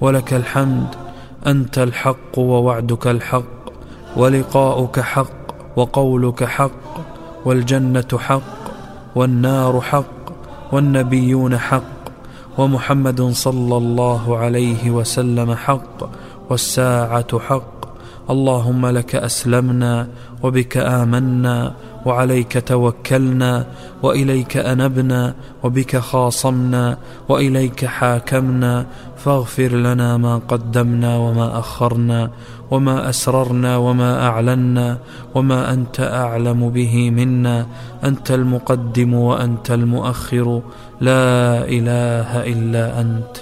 ولك الحمد أنت الحق ووعدك الحق ولقاؤك حق وقولك حق والجنة حق والنار حق والنبيون حق ومحمد صلى الله عليه وسلم حق والساعة حق. اللهم لك أسلمنا وبك آمنا وعليك توكلنا وإليك أنبنا وبك خاصمنا وإليك حاكمنا فاغفر لنا ما قدمنا وما أخرنا وما أسررنا وما أعلنا وما أنت أعلم به منا أنت المقدم وأنت المؤخر لا إله إلا أنت